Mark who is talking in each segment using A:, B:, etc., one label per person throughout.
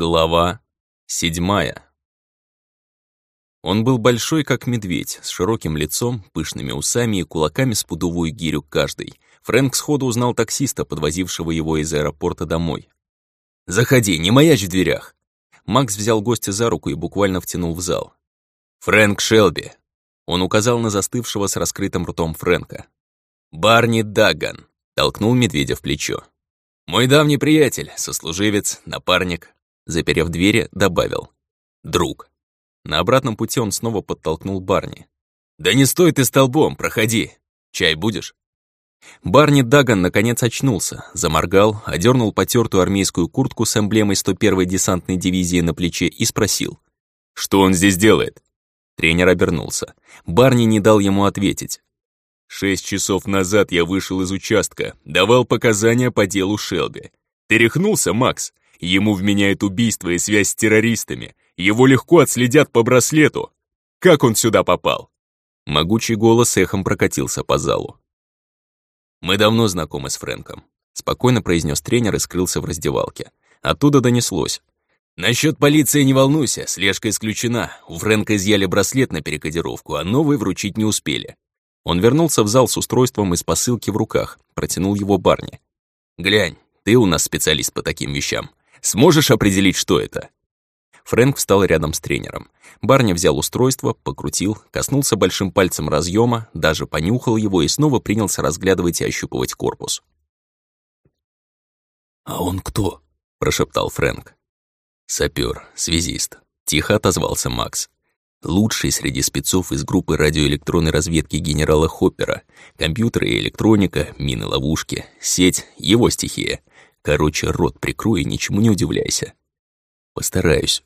A: Глава седьмая. Он был большой, как медведь, с широким лицом, пышными усами и кулаками с пудовую гирю каждый. Фрэнк сходу узнал таксиста, подвозившего его из аэропорта домой. «Заходи, не маячь в дверях!» Макс взял гостя за руку и буквально втянул в зал. «Фрэнк Шелби!» Он указал на застывшего с раскрытым ртом Фрэнка. «Барни Дагган!» — толкнул медведя в плечо. «Мой давний приятель, сослуживец, напарник, Заперев двери, добавил. «Друг». На обратном пути он снова подтолкнул Барни. «Да не стой ты столбом, проходи. Чай будешь?» Барни Даган наконец очнулся, заморгал, одернул потертую армейскую куртку с эмблемой 101-й десантной дивизии на плече и спросил. «Что он здесь делает?» Тренер обернулся. Барни не дал ему ответить. «Шесть часов назад я вышел из участка, давал показания по делу Шелби. Ты рехнулся, Макс? Ему вменяют убийство и связь с террористами. Его легко отследят по браслету. Как он сюда попал?» Могучий голос эхом прокатился по залу. «Мы давно знакомы с Фрэнком», — спокойно произнес тренер и скрылся в раздевалке. Оттуда донеслось. «Насчет полиции не волнуйся, слежка исключена. У Фрэнка изъяли браслет на перекодировку, а новый вручить не успели». Он вернулся в зал с устройством из посылки в руках, протянул его Барни. «Глянь, ты у нас специалист по таким вещам. Сможешь определить, что это?» Фрэнк встал рядом с тренером. Барни взял устройство, покрутил, коснулся большим пальцем разъема, даже понюхал его и снова принялся разглядывать и ощупывать корпус. «А он кто?» — прошептал Фрэнк. «Сапёр, связист», — тихо отозвался Макс. «Лучший среди спецов из группы радиоэлектронной разведки генерала Хоппера. Компьютеры и электроника, мины-ловушки, сеть — его стихия. Короче, рот прикрой и ничему не удивляйся. Постараюсь.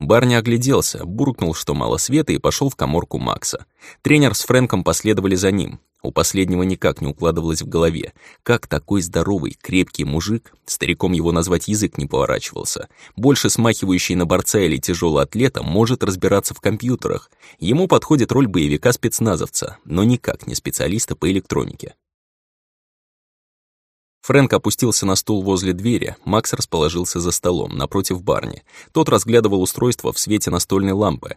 A: Барни огляделся, буркнул, что мало света, и пошел в коморку Макса. Тренер с Фрэнком последовали за ним. У последнего никак не укладывалось в голове. Как такой здоровый, крепкий мужик, стариком его назвать язык не поворачивался, больше смахивающий на борца или тяжелого атлета, может разбираться в компьютерах. Ему подходит роль боевика-спецназовца, но никак не специалиста по электронике. Фрэнк опустился на стул возле двери, Макс расположился за столом, напротив барни. Тот разглядывал устройство в свете настольной лампы.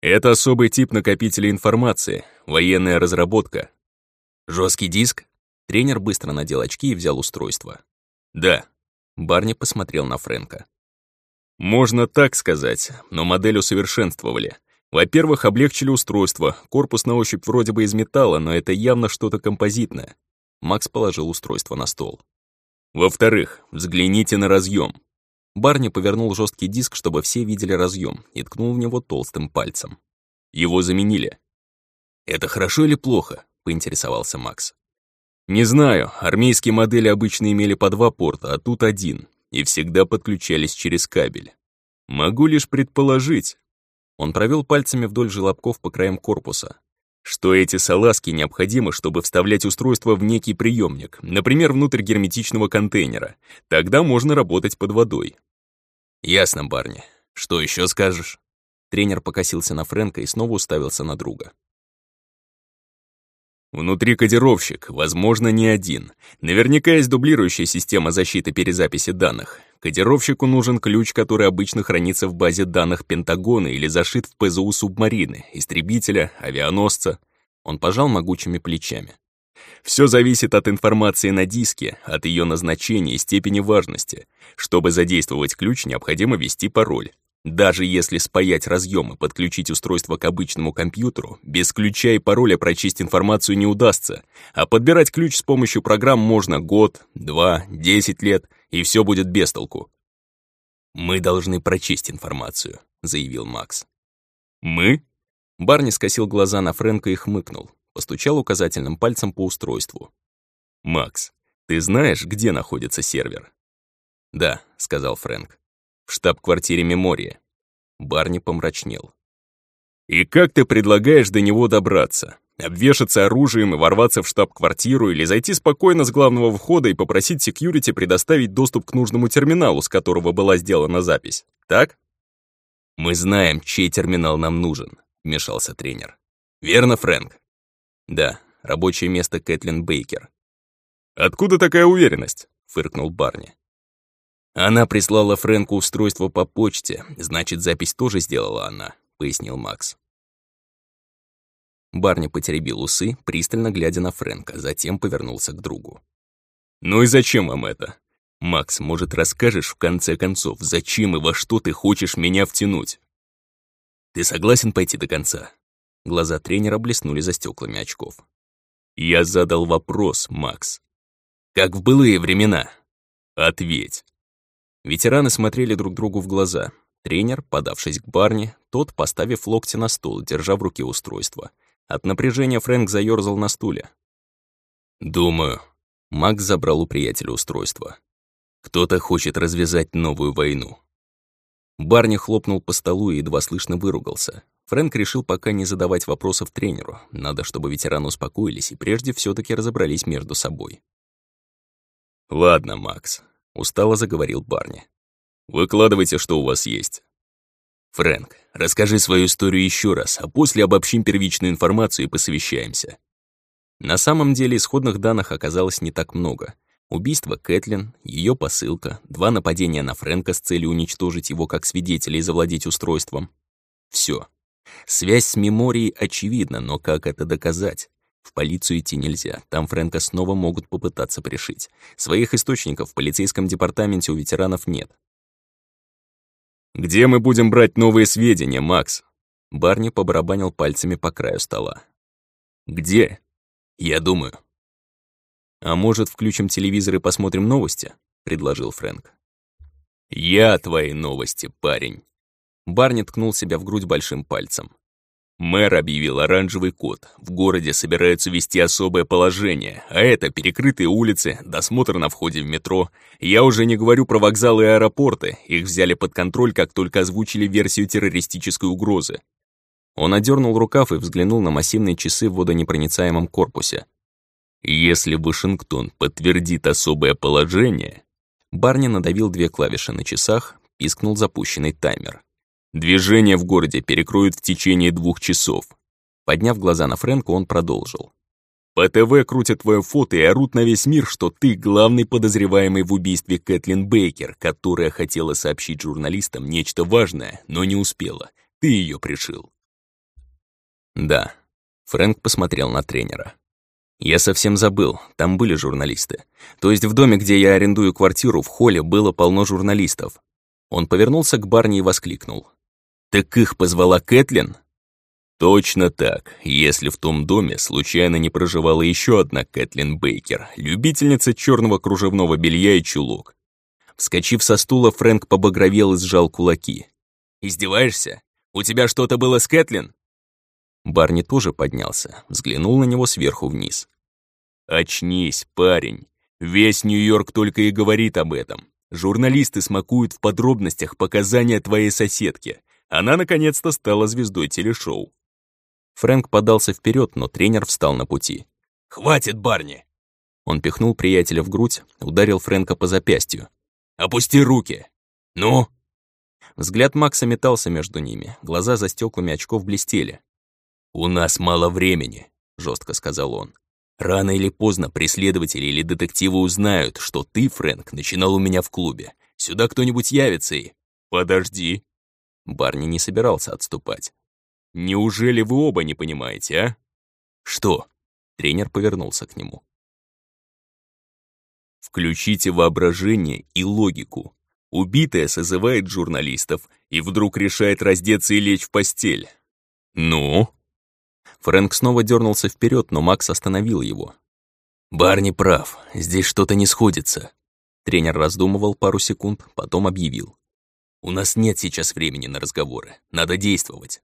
A: «Это особый тип накопителя информации, военная разработка». Жесткий диск?» Тренер быстро надел очки и взял устройство. «Да». Барни посмотрел на Фрэнка. «Можно так сказать, но модель усовершенствовали. Во-первых, облегчили устройство, корпус на ощупь вроде бы из металла, но это явно что-то композитное. Макс положил устройство на стол. «Во-вторых, взгляните на разъем. Барни повернул жесткий диск, чтобы все видели разъем, и ткнул в него толстым пальцем. Его заменили. «Это хорошо или плохо?» — поинтересовался Макс. «Не знаю, армейские модели обычно имели по два порта, а тут один, и всегда подключались через кабель. Могу лишь предположить». Он провел пальцами вдоль желобков по краям корпуса что эти салазки необходимы, чтобы вставлять устройство в некий приемник, например, внутрь герметичного контейнера. Тогда можно работать под водой. Ясно, парни. Что еще скажешь? Тренер покосился на Фрэнка и снова уставился на друга. Внутри кодировщик, возможно, не один. Наверняка есть дублирующая система защиты перезаписи данных. Кодировщику нужен ключ, который обычно хранится в базе данных Пентагона или зашит в ПЗУ субмарины, истребителя, авианосца. Он пожал могучими плечами. Все зависит от информации на диске, от ее назначения и степени важности. Чтобы задействовать ключ, необходимо ввести пароль. Даже если спаять разъем и подключить устройство к обычному компьютеру, без ключа и пароля прочесть информацию не удастся, а подбирать ключ с помощью программ можно год, два, десять лет, и все будет без толку. «Мы должны прочесть информацию», — заявил Макс. «Мы?» Барни скосил глаза на Фрэнка и хмыкнул, постучал указательным пальцем по устройству. «Макс, ты знаешь, где находится сервер?» «Да», — сказал Фрэнк в штаб-квартире Мемория. Барни помрачнел. «И как ты предлагаешь до него добраться? Обвешаться оружием и ворваться в штаб-квартиру или зайти спокойно с главного входа и попросить секьюрити предоставить доступ к нужному терминалу, с которого была сделана запись, так?» «Мы знаем, чей терминал нам нужен», — вмешался тренер. «Верно, Фрэнк?» «Да, рабочее место Кэтлин Бейкер». «Откуда такая уверенность?» — фыркнул Барни. Она прислала Фрэнку устройство по почте, значит, запись тоже сделала она, пояснил Макс. Барни потеребил усы, пристально глядя на Фрэнка, затем повернулся к другу. «Ну и зачем вам это? Макс, может, расскажешь в конце концов, зачем и во что ты хочешь меня втянуть? Ты согласен пойти до конца?» Глаза тренера блеснули за стеклами очков. «Я задал вопрос, Макс. Как в былые времена? Ответь». Ветераны смотрели друг другу в глаза. Тренер, подавшись к Барни, тот, поставив локти на стол, держа в руке устройство. От напряжения Фрэнк заёрзал на стуле. «Думаю». Макс забрал у приятеля устройство. «Кто-то хочет развязать новую войну». Барни хлопнул по столу и едва слышно выругался. Фрэнк решил пока не задавать вопросов тренеру. Надо, чтобы ветераны успокоились и прежде все таки разобрались между собой. «Ладно, Макс», — устало заговорил Барни. «Выкладывайте, что у вас есть». «Фрэнк, расскажи свою историю еще раз, а после обобщим первичную информацию и посовещаемся». На самом деле исходных данных оказалось не так много. Убийство Кэтлин, ее посылка, два нападения на Фрэнка с целью уничтожить его как свидетеля и завладеть устройством. Все. Связь с меморией очевидна, но как это доказать? В полицию идти нельзя, там Фрэнка снова могут попытаться пришить. Своих источников в полицейском департаменте у ветеранов нет. «Где мы будем брать новые сведения, Макс?» Барни побарабанил пальцами по краю стола. «Где?» «Я думаю». «А может, включим телевизор и посмотрим новости?» — предложил Фрэнк. «Я твои новости, парень». Барни ткнул себя в грудь большим пальцем. Мэр объявил оранжевый код. В городе собираются вести особое положение, а это перекрытые улицы, досмотр на входе в метро. Я уже не говорю про вокзалы и аэропорты. Их взяли под контроль, как только озвучили версию террористической угрозы. Он одернул рукав и взглянул на массивные часы в водонепроницаемом корпусе. «Если Вашингтон подтвердит особое положение...» Барни надавил две клавиши на часах, пискнул запущенный таймер. Движение в городе перекроют в течение двух часов. Подняв глаза на Фрэнка, он продолжил. По ТВ крутят твое фото и орут на весь мир, что ты главный подозреваемый в убийстве Кэтлин Бейкер, которая хотела сообщить журналистам нечто важное, но не успела. Ты ее пришил. Да. Фрэнк посмотрел на тренера. Я совсем забыл, там были журналисты. То есть в доме, где я арендую квартиру, в холле было полно журналистов. Он повернулся к Барни и воскликнул. «Так их позвала Кэтлин?» Точно так, если в том доме случайно не проживала еще одна Кэтлин Бейкер, любительница черного кружевного белья и чулок. Вскочив со стула, Фрэнк побагровел и сжал кулаки. «Издеваешься? У тебя что-то было с Кэтлин?» Барни тоже поднялся, взглянул на него сверху вниз. «Очнись, парень. Весь Нью-Йорк только и говорит об этом. Журналисты смакуют в подробностях показания твоей соседки. Она наконец-то стала звездой телешоу. Фрэнк подался вперед, но тренер встал на пути. «Хватит, Барни!» Он пихнул приятеля в грудь, ударил Фрэнка по запястью. «Опусти руки! Ну?» Взгляд Макса метался между ними, глаза за стеклами очков блестели. «У нас мало времени», — жестко сказал он. «Рано или поздно преследователи или детективы узнают, что ты, Фрэнк, начинал у меня в клубе. Сюда кто-нибудь явится и...» «Подожди», Барни не собирался отступать. «Неужели вы оба не понимаете, а?» «Что?» Тренер повернулся к нему. «Включите воображение и логику. Убитая созывает журналистов и вдруг решает раздеться и лечь в постель. Ну?» Фрэнк снова дернулся вперед, но Макс остановил его. «Барни прав, здесь что-то не сходится». Тренер раздумывал пару секунд, потом объявил. У нас нет сейчас времени на разговоры. Надо действовать».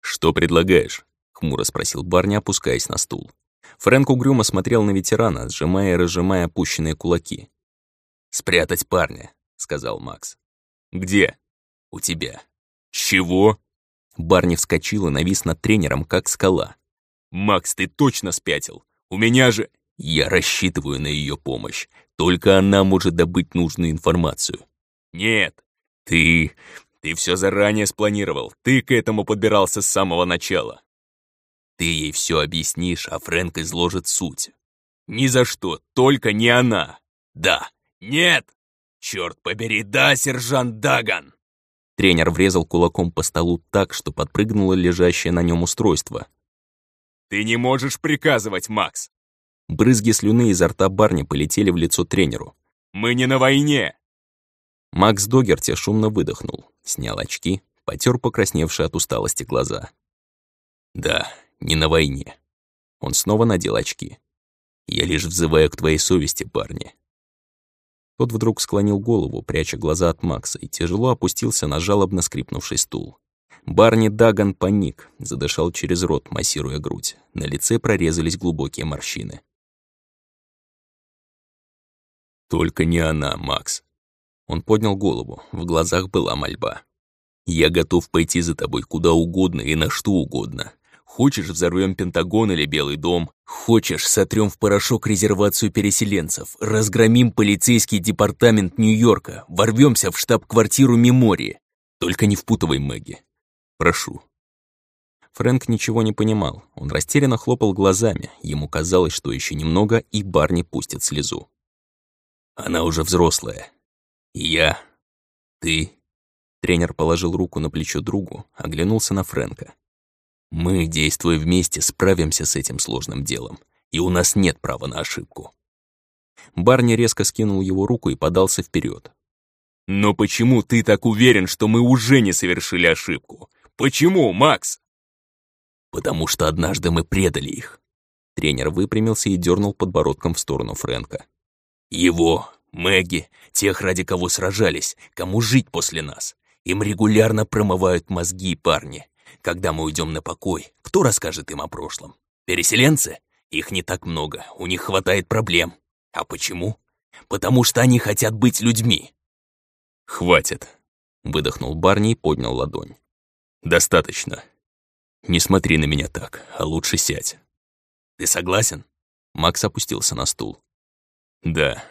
A: «Что предлагаешь?» — хмуро спросил Барни, опускаясь на стул. Фрэнк угрюмо смотрел на ветерана, сжимая и разжимая опущенные кулаки. «Спрятать парня», — сказал Макс. «Где?» «У тебя». «Чего?» Барни вскочил и навис над тренером, как скала. «Макс, ты точно спятил! У меня же...» «Я рассчитываю на ее помощь. Только она может добыть нужную информацию». «Нет, ты... ты все заранее спланировал. Ты к этому подбирался с самого начала. Ты ей все объяснишь, а Фрэнк изложит суть. Ни за что, только не она. Да. Нет.
B: Черт побери, да, сержант Даган!»
A: Тренер врезал кулаком по столу так, что подпрыгнуло лежащее на нем устройство.
B: «Ты не можешь приказывать, Макс!»
A: Брызги слюны изо рта барни полетели в лицо тренеру.
B: «Мы не на войне!»
A: Макс Догерти шумно выдохнул, снял очки, потер покрасневшие от усталости глаза. «Да, не на войне». Он снова надел очки. «Я лишь взываю к твоей совести, парни». Тот вдруг склонил голову, пряча глаза от Макса, и тяжело опустился на жалобно скрипнувший стул. Барни Даган паник, задышал через рот, массируя грудь. На лице прорезались глубокие морщины. «Только не она, Макс». Он поднял голову, в глазах была мольба. «Я готов пойти за тобой куда угодно и на что угодно. Хочешь, взорвем Пентагон или Белый дом? Хочешь, сотрем в порошок резервацию переселенцев, разгромим полицейский департамент Нью-Йорка, ворвемся в штаб-квартиру Мемории. Только не впутывай Мэгги. Прошу». Фрэнк ничего не понимал. Он растерянно хлопал глазами. Ему казалось, что еще немного, и Барни пустит слезу. Она уже взрослая. Я. Ты. Тренер положил руку на плечо другу, оглянулся на Фрэнка. Мы, действуя вместе, справимся с этим сложным делом, и у нас нет права на ошибку. Барни резко скинул его руку и подался вперед.
B: «Но почему ты так уверен, что мы уже не совершили ошибку? Почему, Макс?»
A: «Потому что однажды мы предали их». Тренер выпрямился и дернул подбородком в сторону Фрэнка. Его, Мэгги, тех, ради кого сражались, кому жить после нас. Им регулярно промывают мозги парни. Когда мы уйдем на покой, кто расскажет им о прошлом? Переселенцы? Их не так много, у них хватает проблем. А почему? Потому что они хотят быть людьми. «Хватит», — выдохнул Барни и поднял ладонь. «Достаточно. Не смотри на меня так, а лучше сядь». «Ты согласен?» Макс опустился на стул. Да.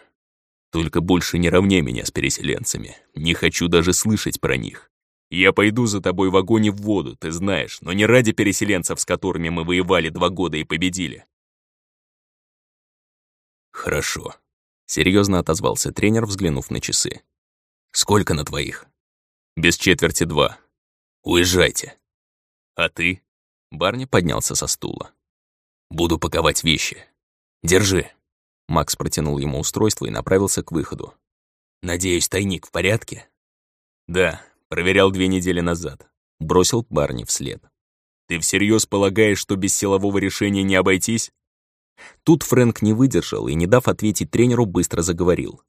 A: Только больше не равняй меня с переселенцами. Не хочу даже слышать про них. Я пойду за тобой в огонь и в воду, ты знаешь, но не ради переселенцев, с которыми мы воевали два года и победили. Хорошо. Серьезно отозвался тренер, взглянув на часы. Сколько на твоих? Без четверти два. Уезжайте. А ты? Барни поднялся со стула. Буду паковать вещи. Держи. Макс протянул ему устройство и направился к выходу. «Надеюсь, тайник в порядке?» «Да, проверял две недели назад», — бросил Барни вслед. «Ты всерьез полагаешь, что без силового решения не обойтись?» Тут Фрэнк не выдержал и, не дав ответить тренеру, быстро заговорил.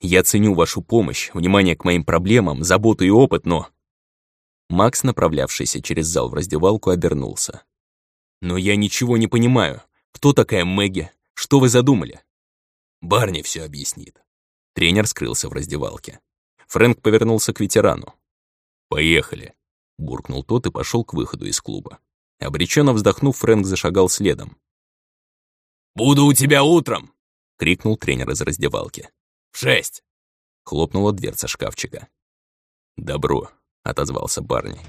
A: «Я ценю вашу помощь, внимание к моим проблемам, заботу и опыт, но...» Макс, направлявшийся через зал в раздевалку, обернулся. «Но я ничего не понимаю. Кто такая Мэгги? Что вы задумали?» «Барни все объяснит». Тренер скрылся в раздевалке. Фрэнк повернулся к ветерану. «Поехали», — буркнул тот и пошел к выходу из клуба. Обреченно вздохнув, Фрэнк зашагал следом.
B: «Буду у тебя утром!»
A: — крикнул тренер из раздевалки.
B: «В шесть!»
A: — хлопнула дверца шкафчика. «Добро», — отозвался Барни.